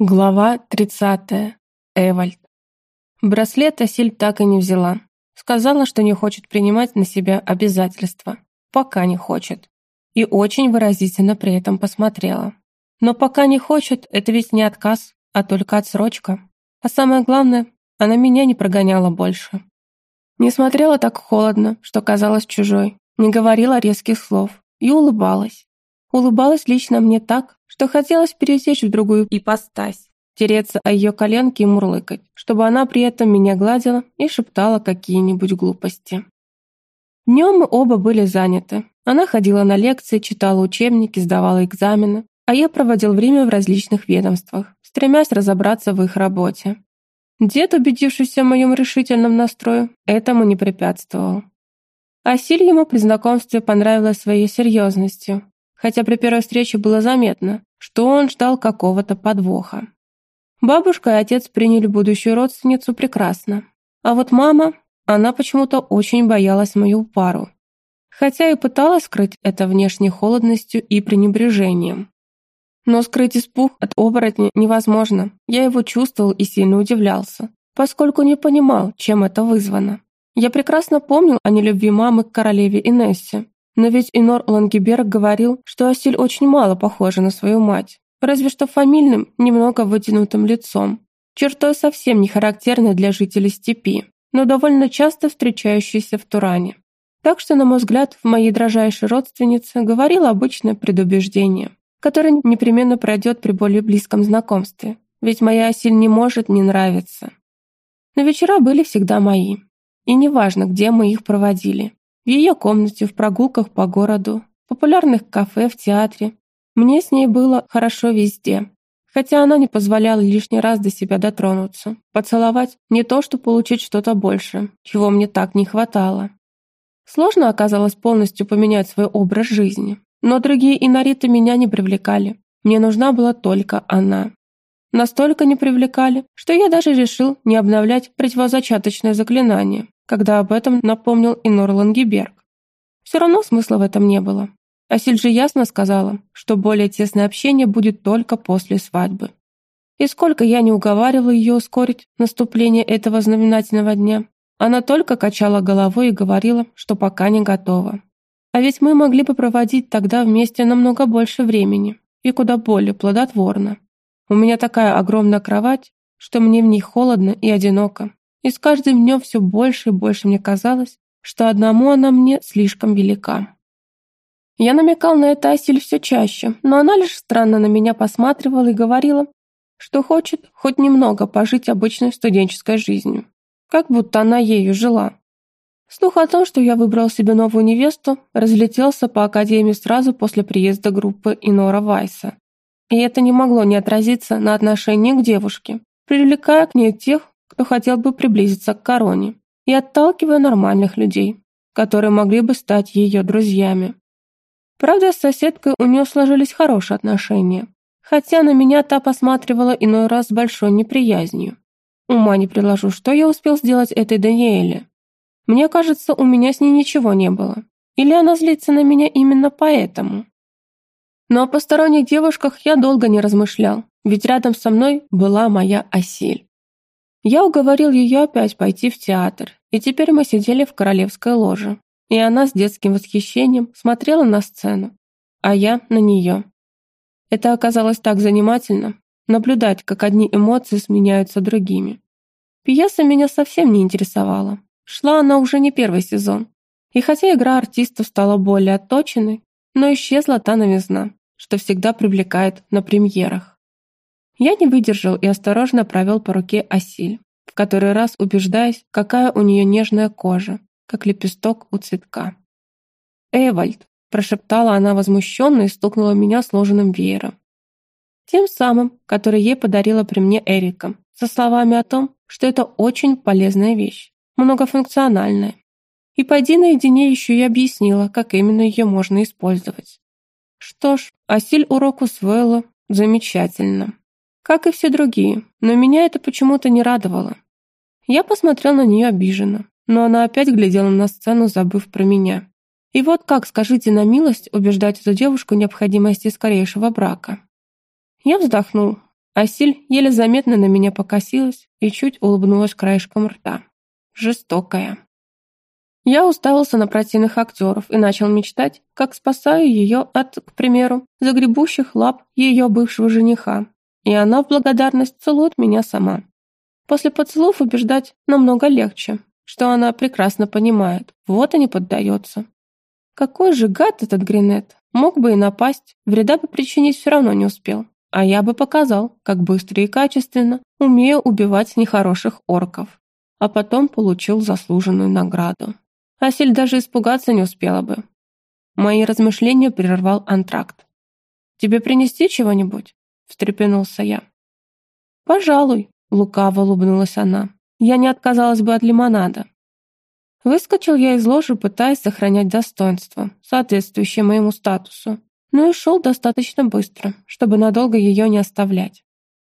Глава 30. Эвальд. Браслет Асиль так и не взяла. Сказала, что не хочет принимать на себя обязательства. Пока не хочет. И очень выразительно при этом посмотрела. Но пока не хочет, это ведь не отказ, а только отсрочка. А самое главное, она меня не прогоняла больше. Не смотрела так холодно, что казалась чужой, не говорила резких слов и улыбалась. Улыбалась лично мне так, что хотелось пересечь в другую ипостась, тереться о ее коленки и мурлыкать, чтобы она при этом меня гладила и шептала какие-нибудь глупости. Днем мы оба были заняты. Она ходила на лекции, читала учебники, сдавала экзамены, а я проводил время в различных ведомствах, стремясь разобраться в их работе. Дед, убедившийся в моем решительном настрое, этому не препятствовал. Асиль ему при знакомстве понравилась своей серьезностью, хотя при первой встрече было заметно, что он ждал какого-то подвоха. Бабушка и отец приняли будущую родственницу прекрасно. А вот мама, она почему-то очень боялась мою пару. Хотя и пыталась скрыть это внешней холодностью и пренебрежением. Но скрыть испуг от оборотня невозможно. Я его чувствовал и сильно удивлялся, поскольку не понимал, чем это вызвано. Я прекрасно помнил о нелюбви мамы к королеве Инессе, но ведь Инор Лангеберг говорил, что Асиль очень мало похожа на свою мать, разве что фамильным, немного вытянутым лицом, чертой совсем не характерной для жителей степи, но довольно часто встречающейся в Туране. Так что, на мой взгляд, в моей дрожайшей родственнице говорило обычное предубеждение, которое непременно пройдет при более близком знакомстве, ведь моя Асиль не может не нравиться. Но вечера были всегда мои, и неважно, где мы их проводили. В ее комнате, в прогулках по городу, в популярных кафе, в театре. Мне с ней было хорошо везде. Хотя она не позволяла лишний раз до себя дотронуться, поцеловать, не то что получить что-то больше, чего мне так не хватало. Сложно оказалось полностью поменять свой образ жизни, но другие инориты меня не привлекали. Мне нужна была только она. Настолько не привлекали, что я даже решил не обновлять противозачаточное заклинание, когда об этом напомнил и Норлангеберг. Все равно смысла в этом не было. Асиль же ясно сказала, что более тесное общение будет только после свадьбы. И сколько я не уговаривала ее ускорить наступление этого знаменательного дня, она только качала головой и говорила, что пока не готова. А ведь мы могли бы проводить тогда вместе намного больше времени и куда более плодотворно. У меня такая огромная кровать, что мне в ней холодно и одиноко, и с каждым днем все больше и больше мне казалось, что одному она мне слишком велика. Я намекал на это Асиль все чаще, но она лишь странно на меня посматривала и говорила, что хочет хоть немного пожить обычной студенческой жизнью, как будто она ею жила. Слух о том, что я выбрал себе новую невесту, разлетелся по академии сразу после приезда группы Инора Вайса. И это не могло не отразиться на отношении к девушке, привлекая к ней тех, кто хотел бы приблизиться к короне, и отталкивая нормальных людей, которые могли бы стать ее друзьями. Правда, с соседкой у нее сложились хорошие отношения, хотя на меня та посматривала иной раз с большой неприязнью. Ума не приложу, что я успел сделать этой Даниэле. Мне кажется, у меня с ней ничего не было. Или она злится на меня именно поэтому. Но о посторонних девушках я долго не размышлял, ведь рядом со мной была моя осель. Я уговорил ее опять пойти в театр, и теперь мы сидели в королевской ложе, и она с детским восхищением смотрела на сцену, а я на нее. Это оказалось так занимательно, наблюдать, как одни эмоции сменяются другими. Пьеса меня совсем не интересовала. Шла она уже не первый сезон. И хотя игра артистов стала более отточенной, но исчезла та новизна, что всегда привлекает на премьерах. Я не выдержал и осторожно провел по руке Асиль, в который раз убеждаясь, какая у нее нежная кожа, как лепесток у цветка. «Эвальд!» – прошептала она возмущенно и стукнула меня сложенным веером. Тем самым, который ей подарила при мне Эрика, со словами о том, что это очень полезная вещь, многофункциональная. И пойди наедине еще и объяснила, как именно ее можно использовать. Что ж, Асиль урок усвоила замечательно как и все другие, но меня это почему-то не радовало. Я посмотрел на нее обиженно, но она опять глядела на сцену, забыв про меня. И вот как, скажите на милость, убеждать эту девушку необходимости скорейшего брака? Я вздохнул. Асиль еле заметно на меня покосилась и чуть улыбнулась краешком рта. Жестокая. Я уставился на противных актеров и начал мечтать, как спасаю ее от, к примеру, загребущих лап ее бывшего жениха. И она в благодарность целует меня сама. После поцелуев убеждать намного легче, что она прекрасно понимает, вот и не поддается. Какой же гад этот Гринет, мог бы и напасть, вреда бы причинить все равно не успел. А я бы показал, как быстро и качественно умею убивать нехороших орков. А потом получил заслуженную награду. Асель даже испугаться не успела бы. Мои размышления прервал антракт. «Тебе принести чего-нибудь?» – встрепенулся я. «Пожалуй», – лукаво улыбнулась она. «Я не отказалась бы от лимонада». Выскочил я из ложи, пытаясь сохранять достоинство, соответствующее моему статусу, но и шел достаточно быстро, чтобы надолго ее не оставлять.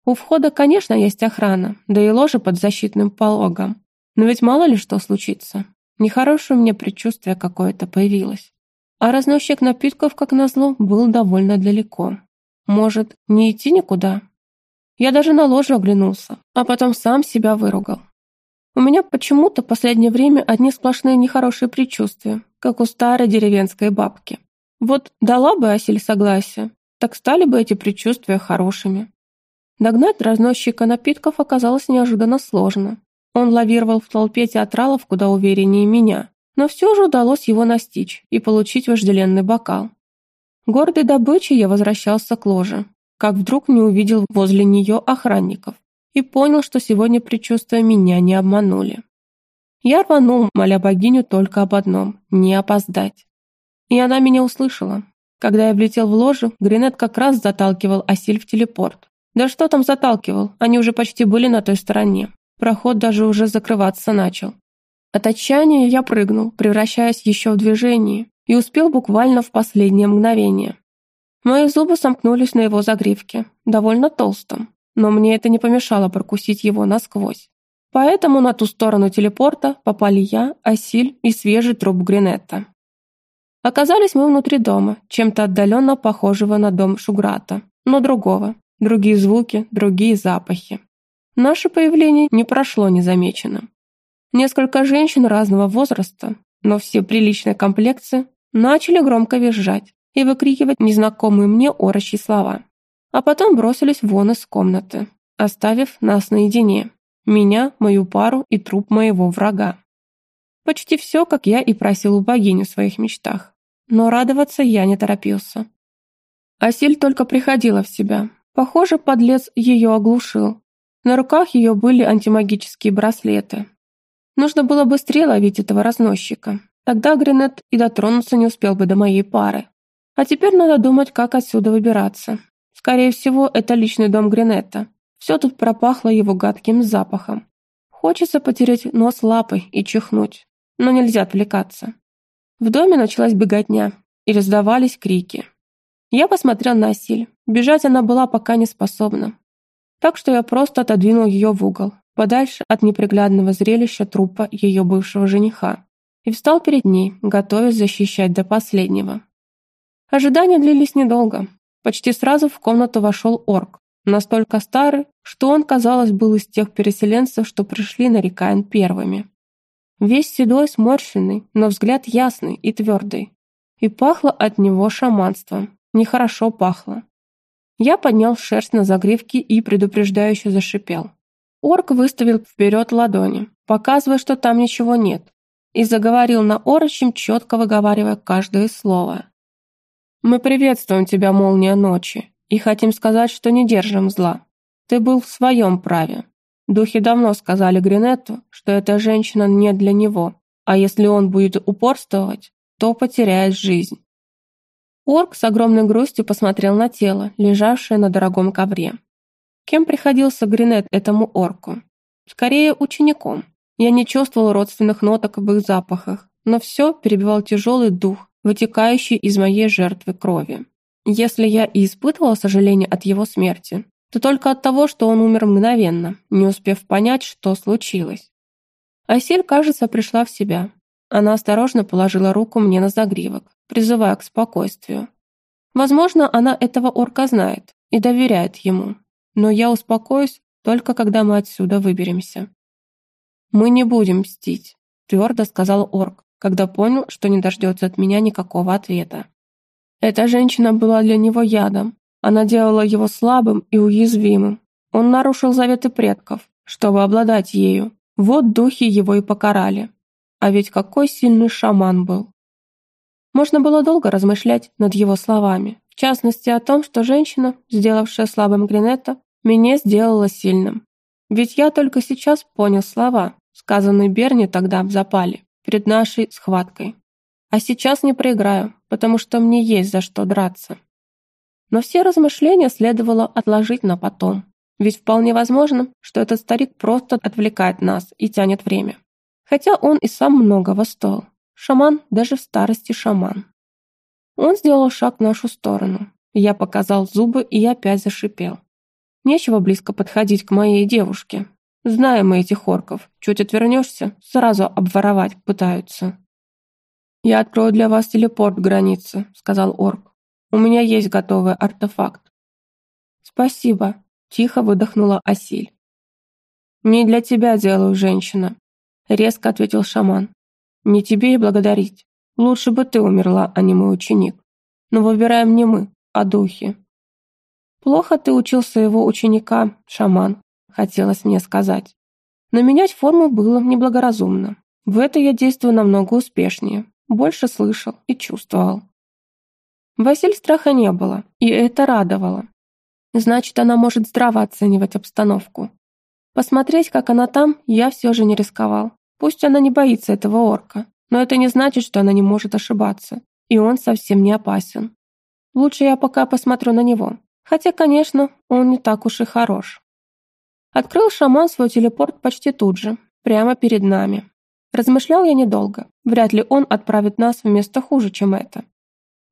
У входа, конечно, есть охрана, да и ложа под защитным пологом. Но ведь мало ли что случится. Нехорошее мне предчувствие какое-то появилось. А разносчик напитков, как назло, был довольно далеко. Может, не идти никуда? Я даже на ложу оглянулся, а потом сам себя выругал. У меня почему-то последнее время одни сплошные нехорошие предчувствия, как у старой деревенской бабки. Вот дала бы Асель согласие, так стали бы эти предчувствия хорошими. Догнать разносчика напитков оказалось неожиданно сложно. Он лавировал в толпе театралов куда увереннее меня, но все же удалось его настичь и получить вожделенный бокал. Гордой добычей я возвращался к ложе, как вдруг не увидел возле нее охранников и понял, что сегодня предчувствия меня не обманули. Я рванул, моля богиню только об одном – не опоздать. И она меня услышала. Когда я влетел в ложу, Гринет как раз заталкивал Асиль в телепорт. Да что там заталкивал, они уже почти были на той стороне. Проход даже уже закрываться начал. От отчаяния я прыгнул, превращаясь еще в движение, и успел буквально в последнее мгновение. Мои зубы сомкнулись на его загривке, довольно толстом, но мне это не помешало прокусить его насквозь. Поэтому на ту сторону телепорта попали я, Асиль и свежий труп Гринетта. Оказались мы внутри дома, чем-то отдаленно похожего на дом Шуграта, но другого. Другие звуки, другие запахи. Наше появление не прошло незамеченным. Несколько женщин разного возраста, но все приличной комплекции, начали громко визжать и выкрикивать незнакомые мне орочьи слова. А потом бросились вон из комнаты, оставив нас наедине. Меня, мою пару и труп моего врага. Почти все, как я и просил у богини в своих мечтах но радоваться я не торопился. Асиль только приходила в себя. Похоже, подлец ее оглушил. На руках ее были антимагические браслеты. Нужно было быстрее ловить этого разносчика. Тогда Гринет и дотронуться не успел бы до моей пары. А теперь надо думать, как отсюда выбираться. Скорее всего, это личный дом Гринетта. Все тут пропахло его гадким запахом. Хочется потереть нос лапой и чихнуть, но нельзя отвлекаться. В доме началась беготня, и раздавались крики. Я посмотрел на Асиль. Бежать она была пока не способна. Так что я просто отодвинул ее в угол, подальше от неприглядного зрелища трупа ее бывшего жениха, и встал перед ней, готовясь защищать до последнего. Ожидания длились недолго. Почти сразу в комнату вошел орк, настолько старый, что он, казалось, был из тех переселенцев, что пришли на Рекаин первыми. Весь седой, сморщенный, но взгляд ясный и твердый. И пахло от него шаманством. Нехорошо пахло. Я поднял шерсть на загривке и предупреждающе зашипел. Орк выставил вперед ладони, показывая, что там ничего нет, и заговорил на орочем, четко выговаривая каждое слово. «Мы приветствуем тебя, молния ночи, и хотим сказать, что не держим зла. Ты был в своем праве. Духи давно сказали Гринетту, что эта женщина не для него, а если он будет упорствовать, то потеряет жизнь. Орк с огромной грустью посмотрел на тело, лежавшее на дорогом ковре. Кем приходился Гринет этому орку? Скорее, учеником. Я не чувствовал родственных ноток в их запахах, но все перебивал тяжелый дух, вытекающий из моей жертвы крови. Если я и испытывал сожаление от его смерти, то только от того, что он умер мгновенно, не успев понять, что случилось. Асель, кажется, пришла в себя. Она осторожно положила руку мне на загривок, призывая к спокойствию. Возможно, она этого орка знает и доверяет ему. Но я успокоюсь только когда мы отсюда выберемся. Мы не будем мстить, твердо сказал орк, когда понял, что не дождется от меня никакого ответа. Эта женщина была для него ядом. Она делала его слабым и уязвимым. Он нарушил заветы предков, чтобы обладать ею. Вот духи его и покарали. А ведь какой сильный шаман был. Можно было долго размышлять над его словами, частности о том, что женщина, сделавшая слабым Гринетта, меня сделала сильным. Ведь я только сейчас понял слова, сказанные Берни тогда в запале, перед нашей схваткой. А сейчас не проиграю, потому что мне есть за что драться. Но все размышления следовало отложить на потом, ведь вполне возможно, что этот старик просто отвлекает нас и тянет время. Хотя он и сам многого стоил. Шаман даже в старости шаман. Он сделал шаг в нашу сторону. Я показал зубы и опять зашипел. Нечего близко подходить к моей девушке. Знаем мы этих орков. Чуть отвернешься, сразу обворовать пытаются. «Я открою для вас телепорт границы», — сказал орк. «У меня есть готовый артефакт». «Спасибо», — тихо выдохнула Асиль. «Не для тебя делаю, женщина», — резко ответил шаман. «Не тебе и благодарить. Лучше бы ты умерла, а не мой ученик. Но выбираем не мы, а духи». «Плохо ты учил своего ученика, шаман», хотелось мне сказать. Но менять форму было неблагоразумно. В это я действую намного успешнее, больше слышал и чувствовал. Василь страха не было, и это радовало. Значит, она может здраво оценивать обстановку. Посмотреть, как она там, я все же не рисковал. Пусть она не боится этого орка, но это не значит, что она не может ошибаться, и он совсем не опасен. Лучше я пока посмотрю на него, хотя, конечно, он не так уж и хорош. Открыл шаман свой телепорт почти тут же, прямо перед нами. Размышлял я недолго. Вряд ли он отправит нас в место хуже, чем это.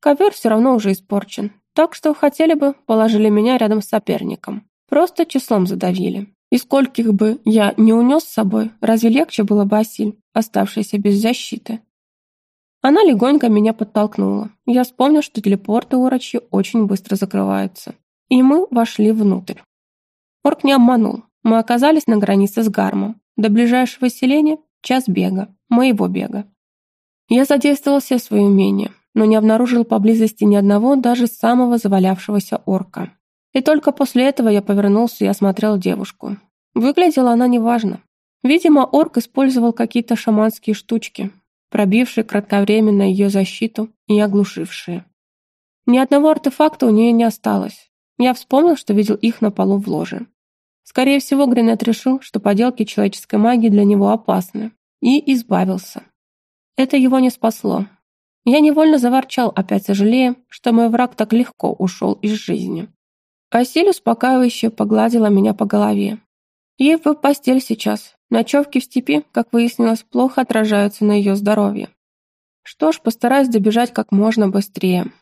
Ковер все равно уже испорчен, так что хотели бы, положили меня рядом с соперником. Просто числом задавили. И скольких бы я не унес с собой, разве легче было бы Асиль, оставшаяся без защиты? Она легонько меня подтолкнула. Я вспомнил, что телепорты у Рачи очень быстро закрываются. И мы вошли внутрь. Орк не обманул. Мы оказались на границе с Гармом. До ближайшего селения час бега, моего бега. Я задействовал все свои умения, но не обнаружил поблизости ни одного, даже самого завалявшегося орка. И только после этого я повернулся и осмотрел девушку. Выглядела она неважно. Видимо, орк использовал какие-то шаманские штучки, пробившие кратковременно ее защиту и оглушившие. Ни одного артефакта у нее не осталось. Я вспомнил, что видел их на полу в ложе. Скорее всего, Гринет решил, что поделки человеческой магии для него опасны, и избавился. Это его не спасло. Я невольно заворчал, опять сожалея, что мой враг так легко ушел из жизни. Асиль успокаивающе погладила меня по голове. Ей в постель сейчас. Ночевки в степи, как выяснилось, плохо отражаются на ее здоровье. Что ж, постараюсь добежать как можно быстрее.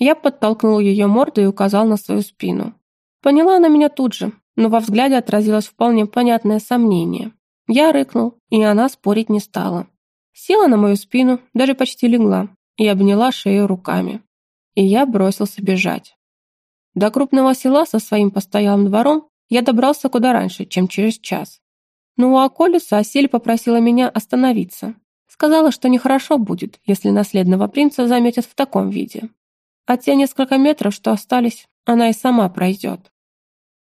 Я подтолкнул ее морду и указал на свою спину. Поняла она меня тут же, но во взгляде отразилось вполне понятное сомнение. Я рыкнул, и она спорить не стала. Села на мою спину, даже почти легла, и обняла шею руками. И я бросился бежать. До крупного села со своим постоялым двором я добрался куда раньше, чем через час. Но у Аколюса Асель попросила меня остановиться. Сказала, что нехорошо будет, если наследного принца заметят в таком виде. А те несколько метров, что остались, она и сама пройдет.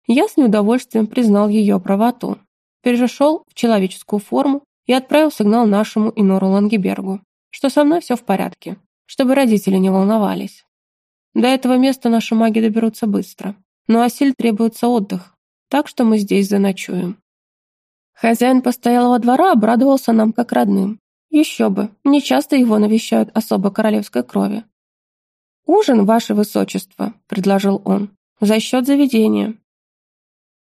Я с неудовольствием признал ее правоту, перешел в человеческую форму и отправил сигнал нашему Инору Лангебергу, что со мной все в порядке, чтобы родители не волновались. До этого места наши маги доберутся быстро, но Асиль требуется отдых, так что мы здесь заночуем. Хозяин постоялого двора обрадовался нам как родным. Еще бы, не часто его навещают особо королевской крови. «Ужин, ваше высочество», — предложил он, — «за счет заведения.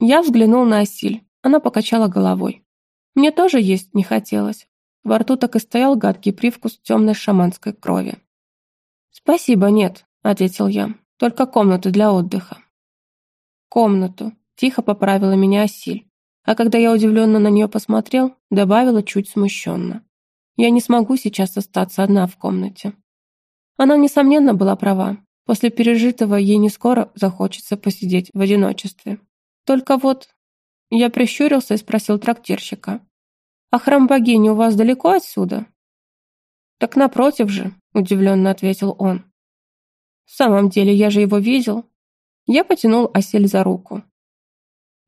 Я взглянул на Асиль. Она покачала головой. Мне тоже есть не хотелось. Во рту так и стоял гадкий привкус темной шаманской крови. «Спасибо, нет», — ответил я. «Только комнату для отдыха». «Комнату», — тихо поправила меня Асиль. А когда я удивленно на нее посмотрел, добавила чуть смущенно. «Я не смогу сейчас остаться одна в комнате». Она, несомненно, была права. После пережитого ей не скоро захочется посидеть в одиночестве. Только вот...» Я прищурился и спросил трактирщика. «А храм богини у вас далеко отсюда?» «Так напротив же», — удивленно ответил он. «В самом деле, я же его видел». Я потянул Асель за руку.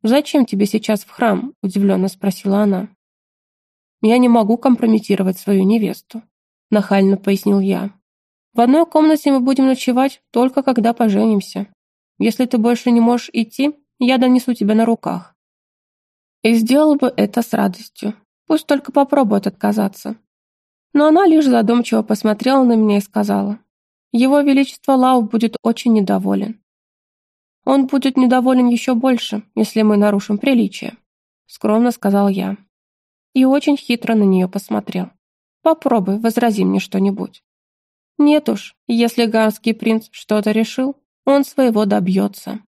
«Зачем тебе сейчас в храм?» — удивленно спросила она. «Я не могу компрометировать свою невесту», — нахально пояснил я. «В одной комнате мы будем ночевать только когда поженимся. Если ты больше не можешь идти, я донесу тебя на руках». И сделал бы это с радостью. Пусть только попробует отказаться. Но она лишь задумчиво посмотрела на меня и сказала, «Его Величество Лау будет очень недоволен. Он будет недоволен еще больше, если мы нарушим приличие», скромно сказал я. И очень хитро на нее посмотрел. «Попробуй, возрази мне что-нибудь». «Нет уж, если ганский принц что-то решил, он своего добьется».